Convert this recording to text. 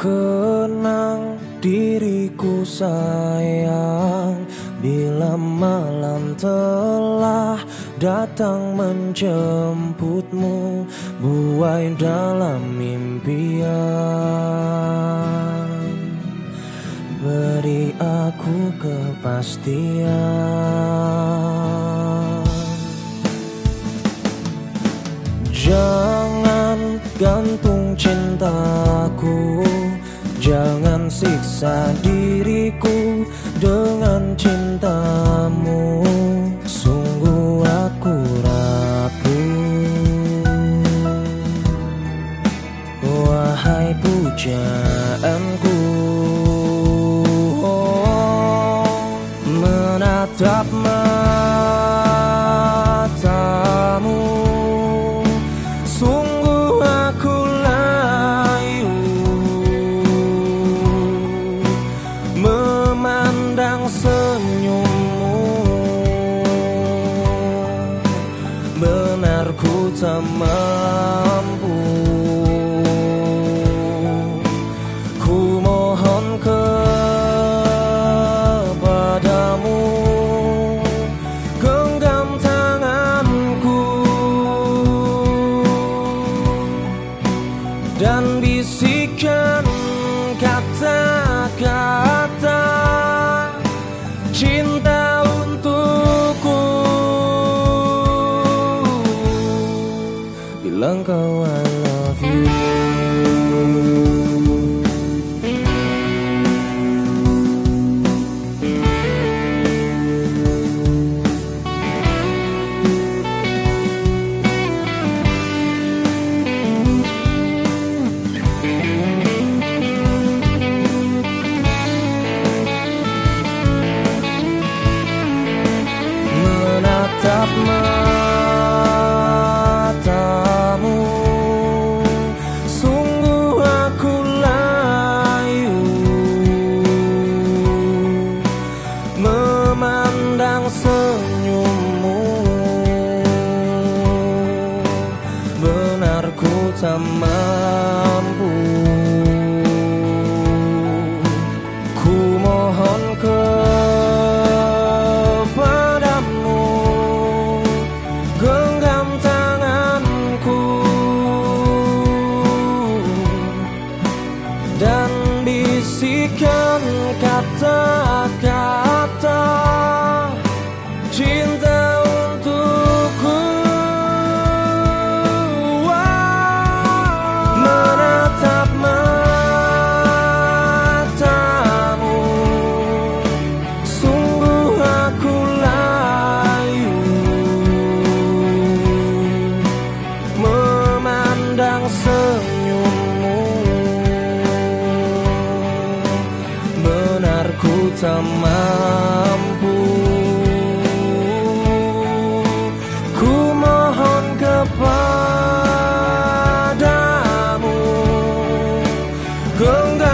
Kenang diriku sayang. Bila malam telah datang menjemputmu Buai dalam impian. Beri aku kepastian. Jangan gantung Jangan siksa diriku dengan cintamu. Sungguh aku rapuh Wahai pujaanku. Oh, Menatap tak mampu 刚刚 tak mampu tak mampu Ku mohon kepadamu Genggam